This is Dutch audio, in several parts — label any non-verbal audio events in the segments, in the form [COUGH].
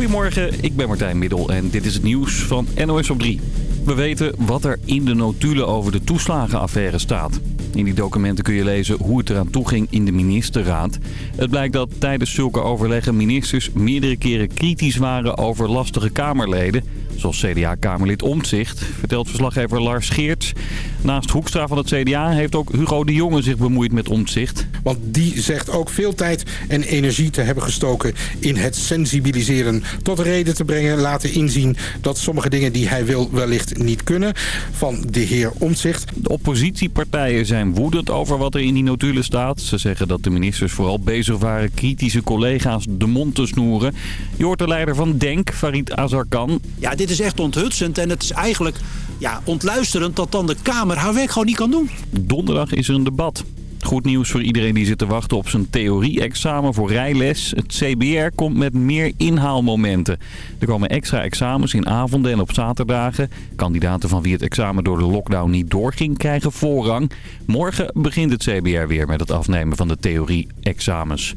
Goedemorgen, ik ben Martijn Middel en dit is het nieuws van NOS op 3. We weten wat er in de notulen over de toeslagenaffaire staat. In die documenten kun je lezen hoe het eraan toe ging in de ministerraad. Het blijkt dat tijdens zulke overleggen ministers meerdere keren kritisch waren over lastige Kamerleden. Zoals CDA-Kamerlid Omtzigt, vertelt verslaggever Lars Geerts. Naast Hoekstra van het CDA heeft ook Hugo de Jonge zich bemoeid met Omtzigt. Want die zegt ook veel tijd en energie te hebben gestoken in het sensibiliseren. Tot reden te brengen, laten inzien dat sommige dingen die hij wil wellicht niet kunnen. Van de heer Omtzigt. De oppositiepartijen zijn woedend over wat er in die notulen staat. Ze zeggen dat de ministers vooral bezig waren kritische collega's de mond te snoeren. Je hoort de leider van DENK, Farid Azarkan. Ja, dit is echt onthutsend en het is eigenlijk ja, ontluisterend dat dan de Kamer haar werk gewoon niet kan doen. Donderdag is er een debat. Goed nieuws voor iedereen die zit te wachten op zijn theorie-examen voor rijles. Het CBR komt met meer inhaalmomenten. Er komen extra examens in avonden en op zaterdagen. Kandidaten van wie het examen door de lockdown niet doorging krijgen voorrang. Morgen begint het CBR weer met het afnemen van de theorie-examens.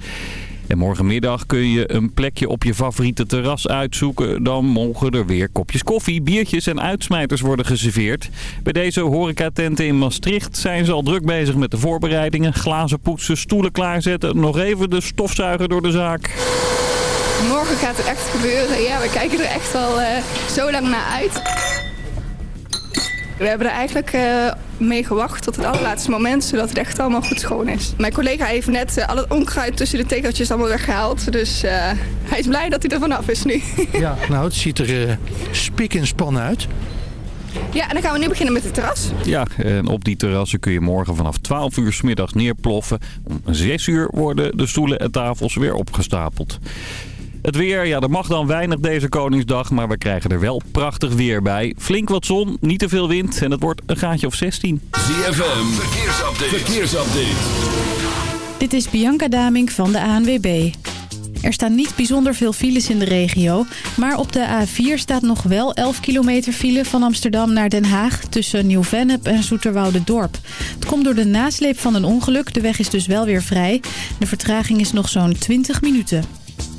En morgenmiddag kun je een plekje op je favoriete terras uitzoeken. Dan mogen er weer kopjes koffie, biertjes en uitsmijters worden geserveerd. Bij deze horecatenten in Maastricht zijn ze al druk bezig met de voorbereidingen. Glazen poetsen, stoelen klaarzetten, nog even de stofzuiger door de zaak. Morgen gaat het echt gebeuren. Ja, we kijken er echt al uh, zo lang naar uit. We hebben er eigenlijk uh, mee gewacht tot het allerlaatste moment, zodat het echt allemaal goed schoon is. Mijn collega heeft net uh, al het onkruid tussen de tegeltjes allemaal weggehaald. Dus uh, hij is blij dat hij er vanaf is nu. [LAUGHS] ja, nou het ziet er spik en span uit. Ja, en dan gaan we nu beginnen met het terras. Ja, en op die terrassen kun je morgen vanaf 12 uur s middags neerploffen. Om 6 uur worden de stoelen en tafels weer opgestapeld. Het weer, ja, er mag dan weinig deze Koningsdag, maar we krijgen er wel prachtig weer bij. Flink wat zon, niet te veel wind en het wordt een gaatje of 16. ZFM, verkeersupdate. verkeersupdate. Dit is Bianca Daming van de ANWB. Er staan niet bijzonder veel files in de regio. Maar op de A4 staat nog wel 11 kilometer file van Amsterdam naar Den Haag... tussen Nieuw-Vennep en Dorp. Het komt door de nasleep van een ongeluk. De weg is dus wel weer vrij. De vertraging is nog zo'n 20 minuten.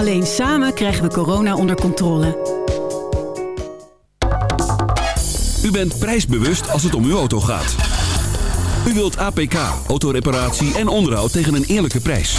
Alleen samen krijgen we corona onder controle. U bent prijsbewust als het om uw auto gaat. U wilt APK, autoreparatie en onderhoud tegen een eerlijke prijs.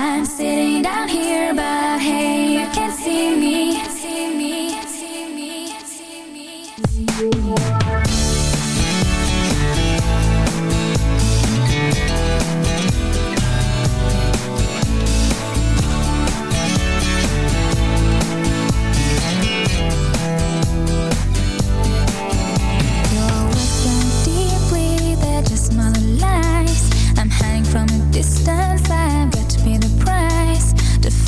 I'm sitting down here, but hey, you can't see me. See me, see me, see me. Your words burn deeply, they're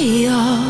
chaos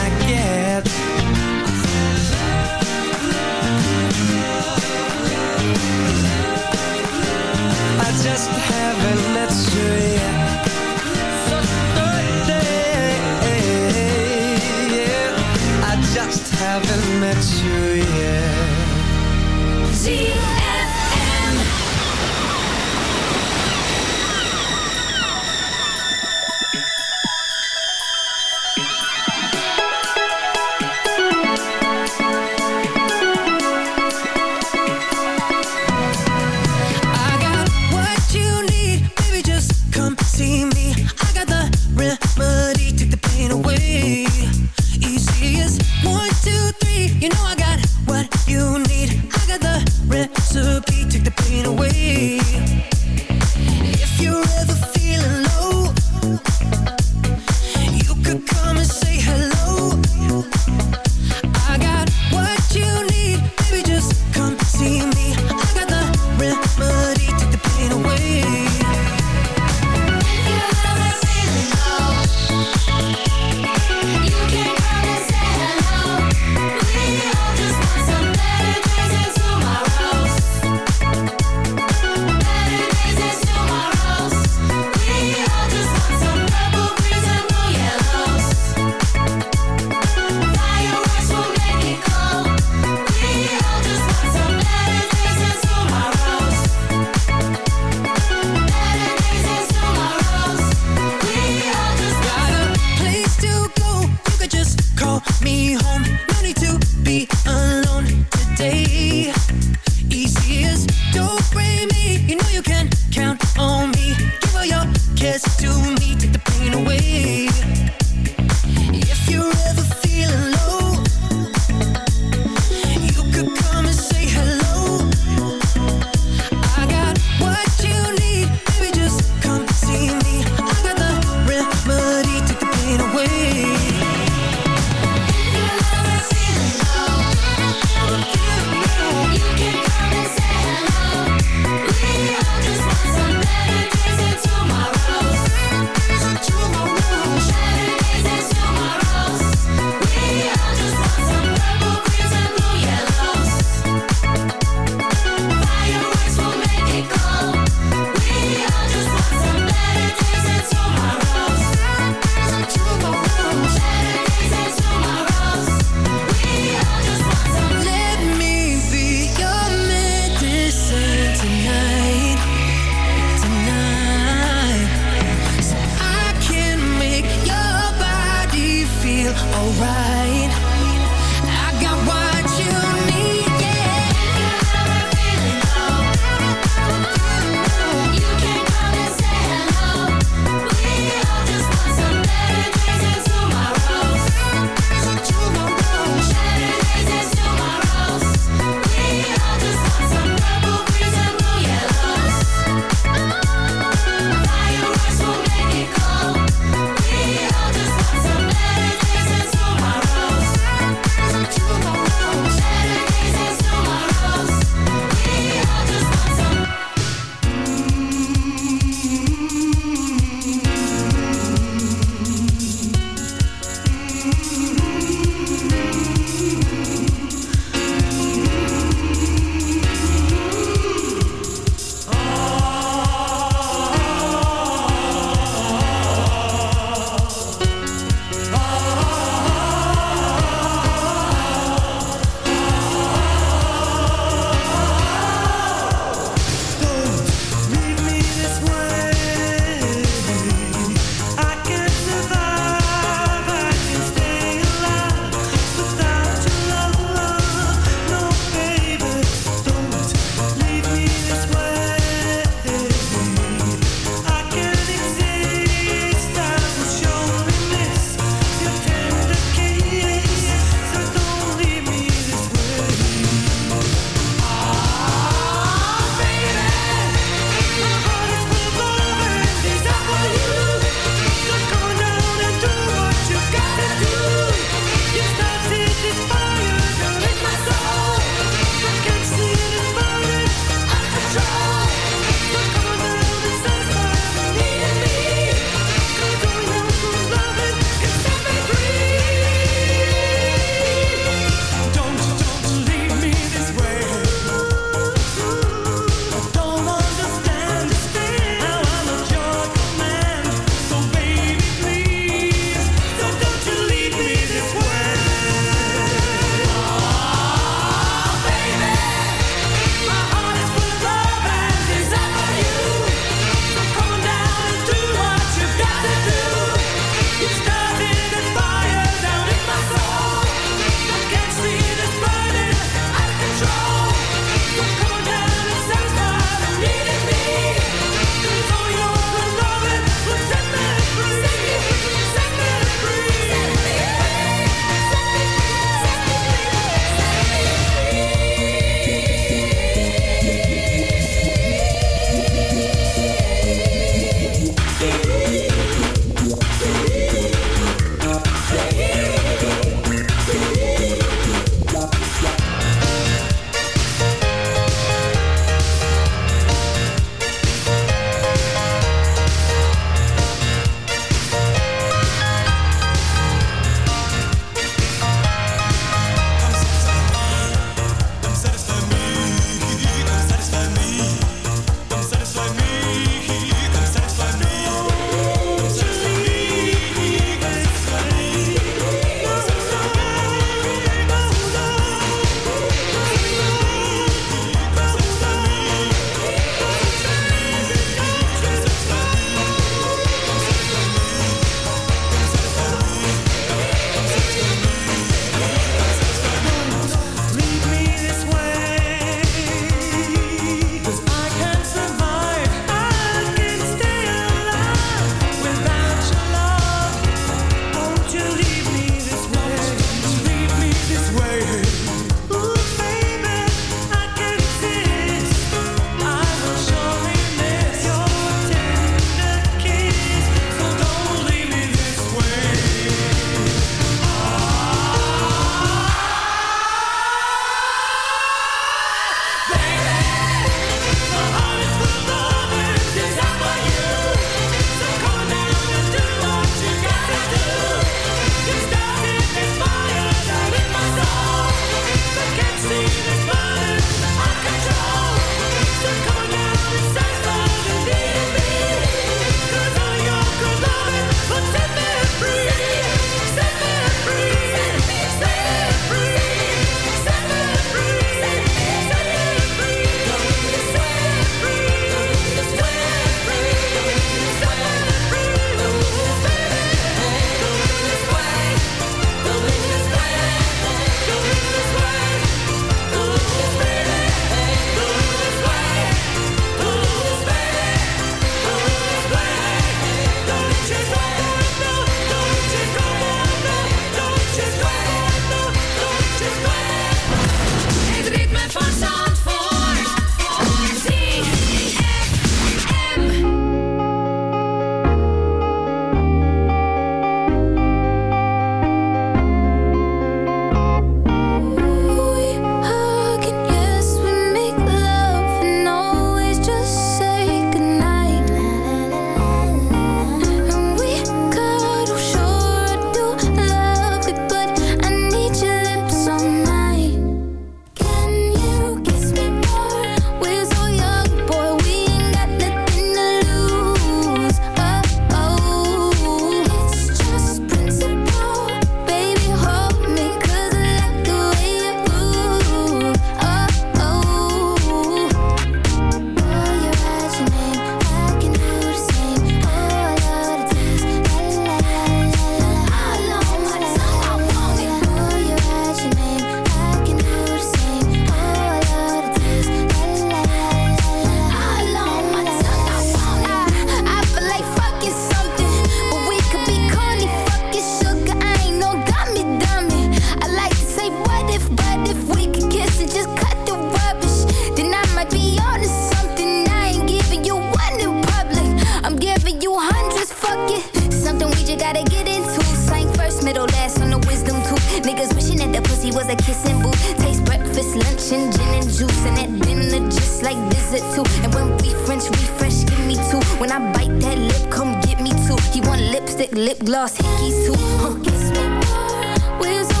was a kissing booth. Taste breakfast, lunch, and gin and juice. And at dinner, just like visit too. And when we French refresh, give me two. When I bite that lip, come get me two. He want lipstick, lip gloss, hickeys too. Huh. Kiss me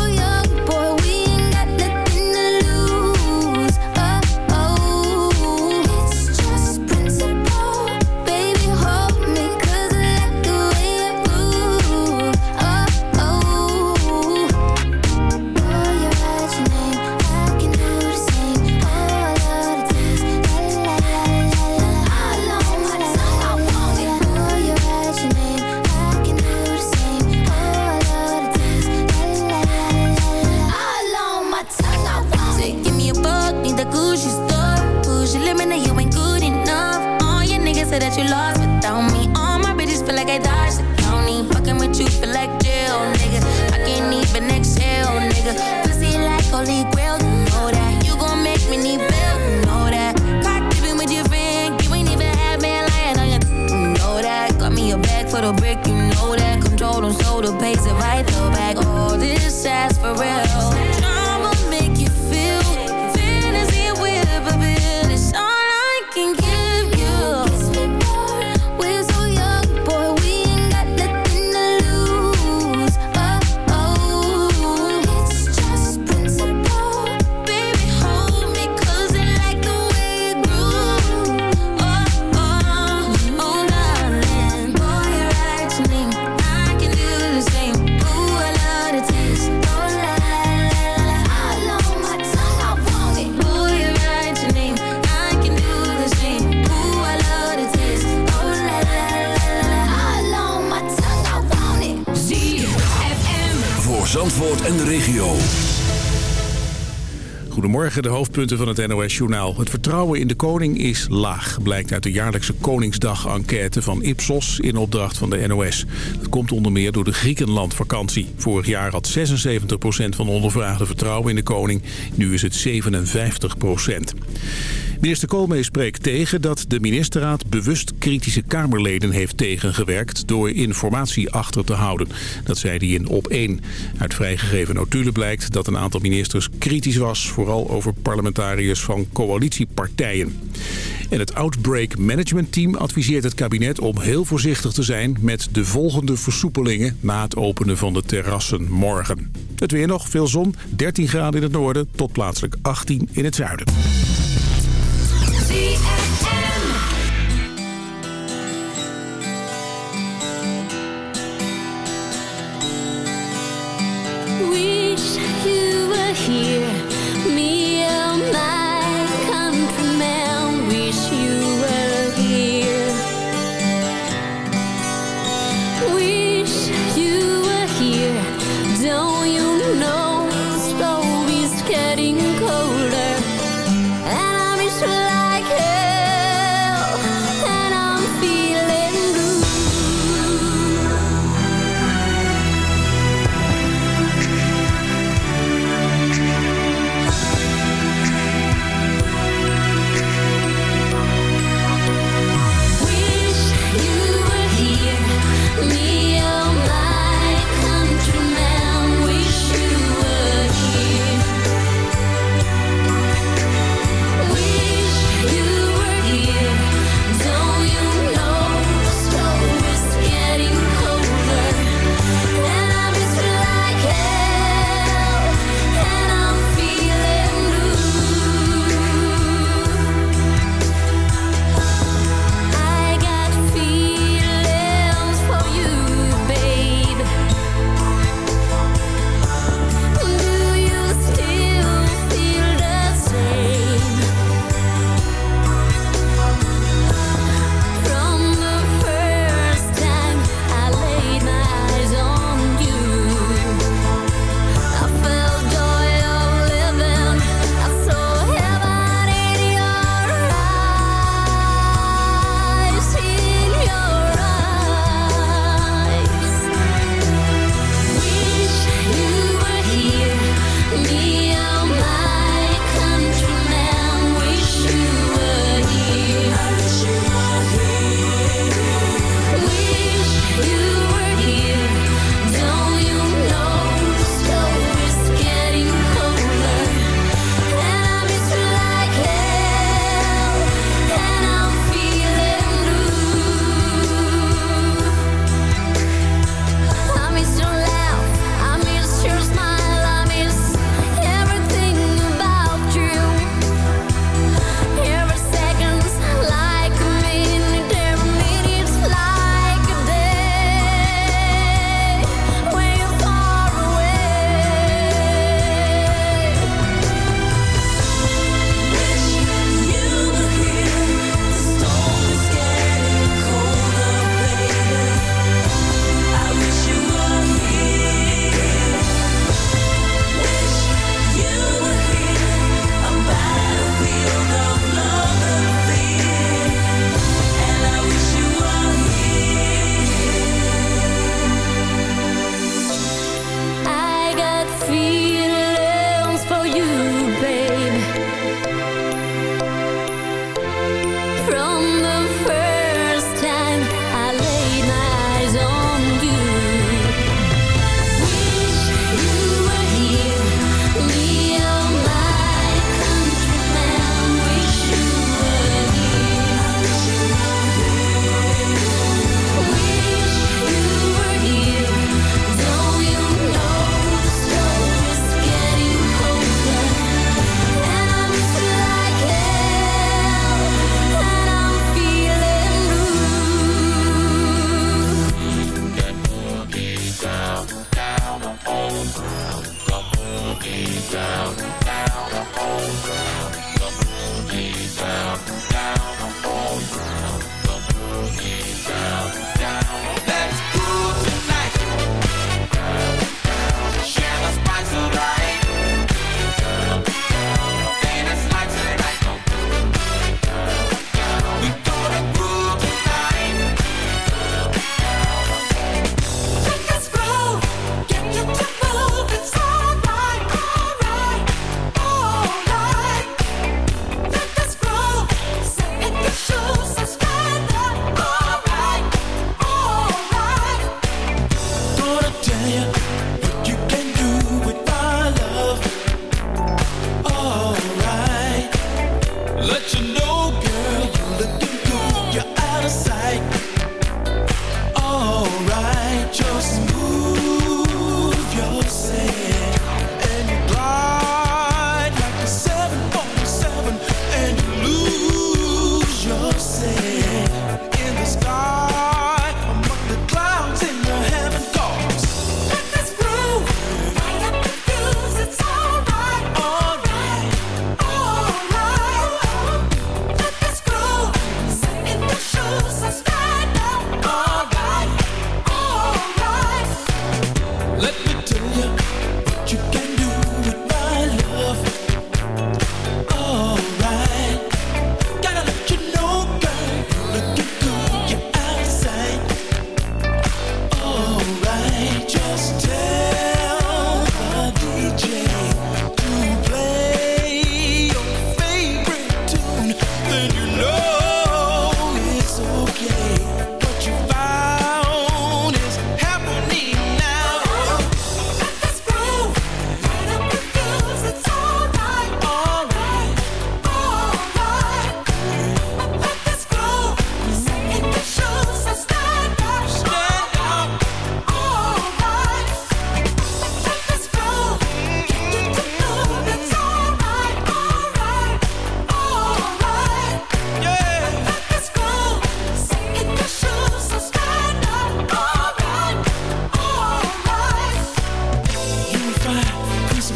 de regio. Goedemorgen, de hoofdpunten van het NOS-journaal. Het vertrouwen in de koning is laag, blijkt uit de jaarlijkse Koningsdag-enquête van Ipsos in opdracht van de NOS. Dat komt onder meer door de Griekenland-vakantie. Vorig jaar had 76% van de ondervraagden vertrouwen in de koning, nu is het 57%. Minister Koolmees spreekt tegen dat de ministerraad bewust kritische Kamerleden heeft tegengewerkt... door informatie achter te houden. Dat zei hij in op 1. Uit vrijgegeven notulen blijkt dat een aantal ministers kritisch was... vooral over parlementariërs van coalitiepartijen. En het Outbreak Management Team adviseert het kabinet om heel voorzichtig te zijn... met de volgende versoepelingen na het openen van de terrassen morgen. Het weer nog, veel zon, 13 graden in het noorden tot plaatselijk 18 in het zuiden. Wish you were here.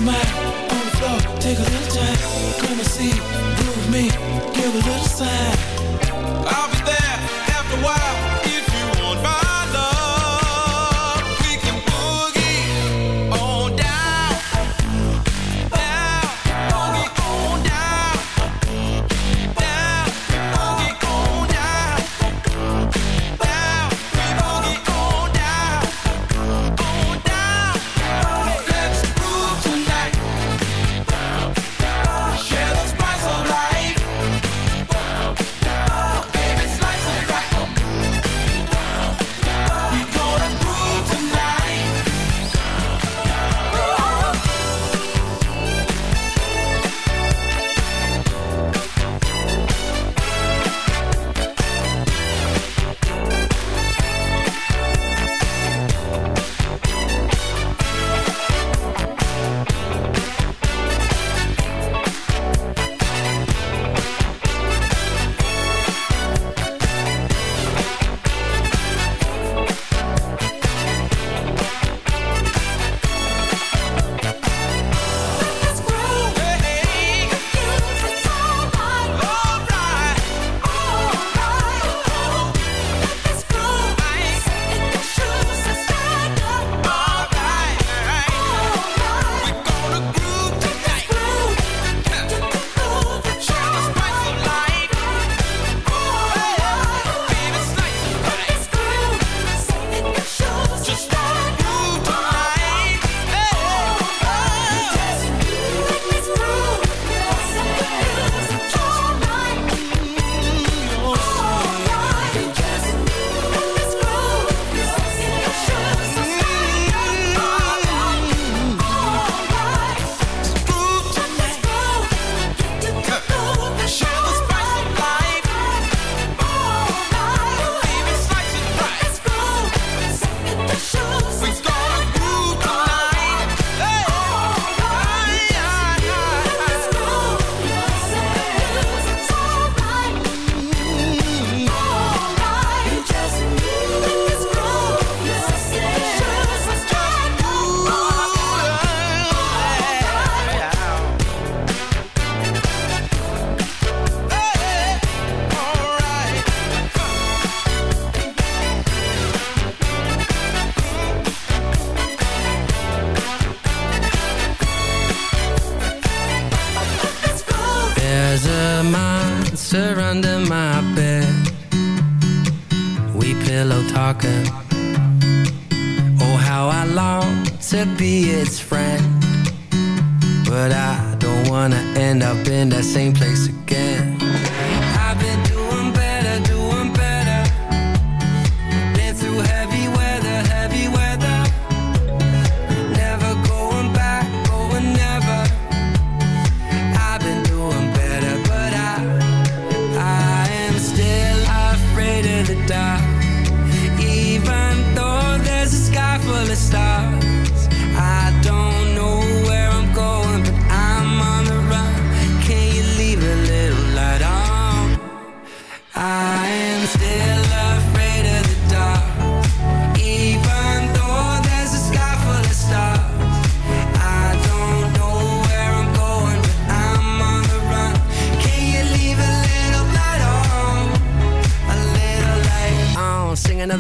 mind on the floor, take a little time. Come and see, groove me, give a little sign.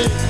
Music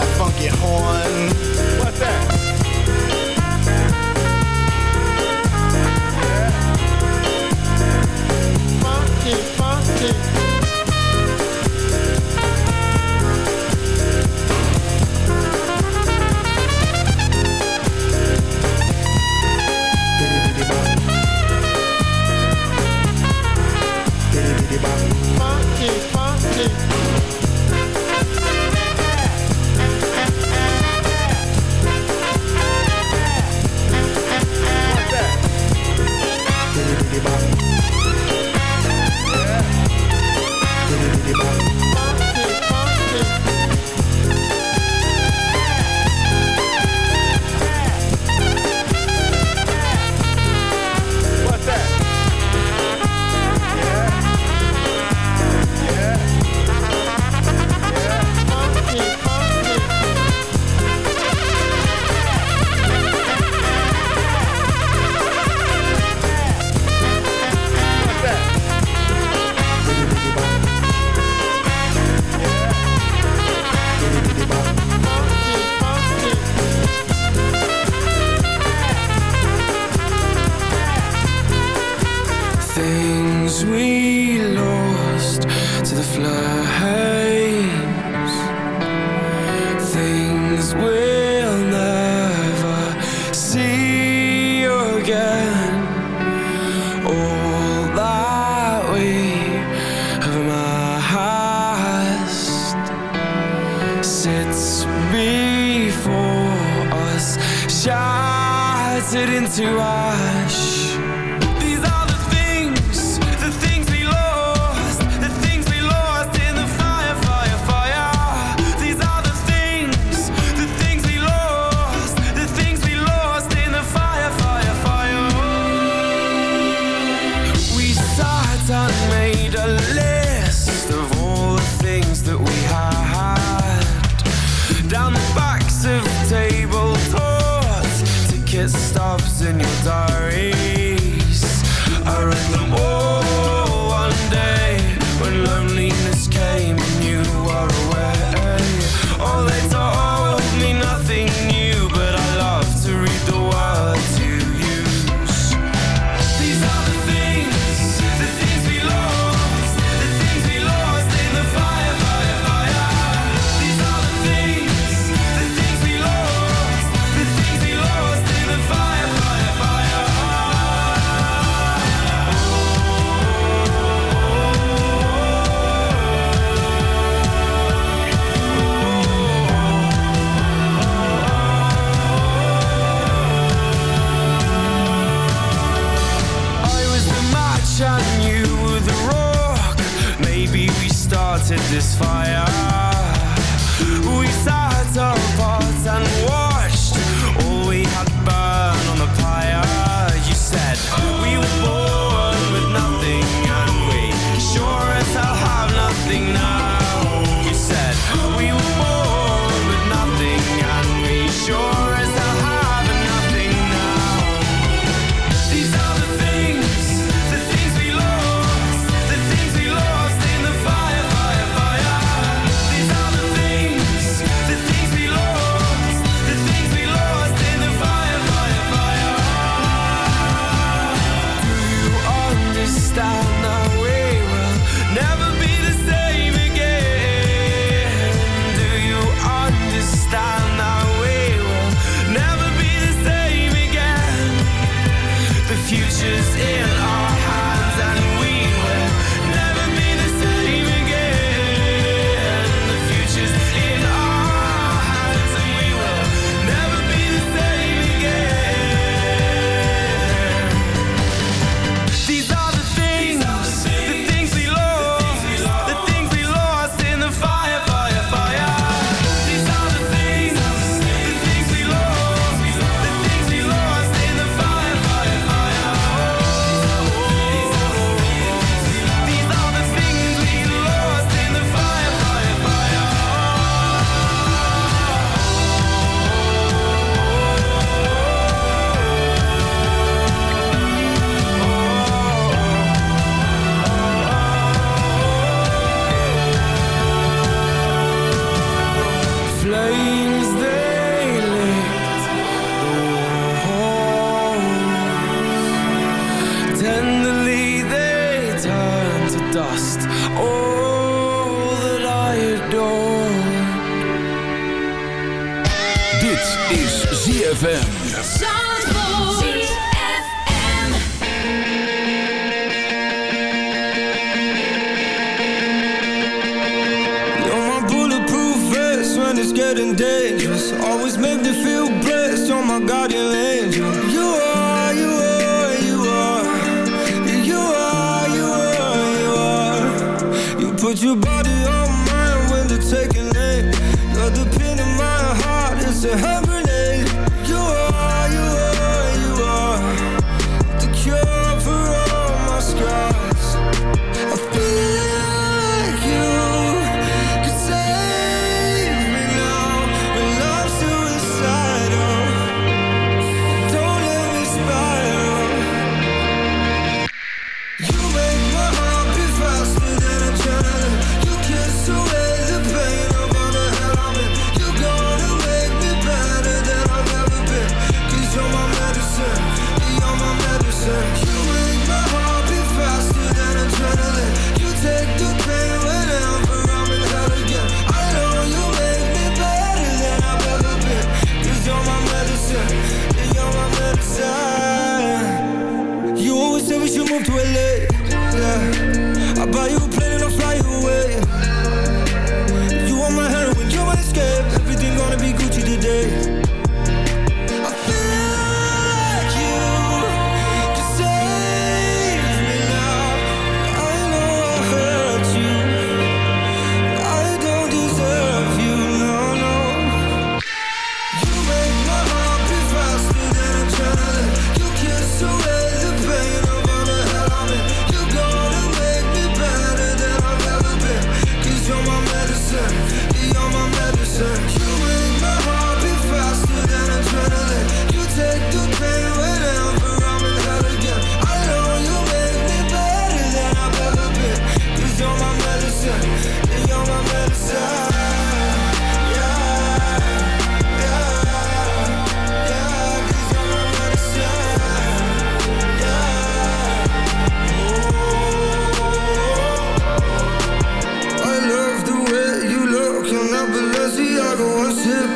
that funky horn. a list of all the things that we had. Down the backs of tables, stubs in your diaries.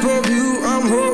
of you, I'm hooked.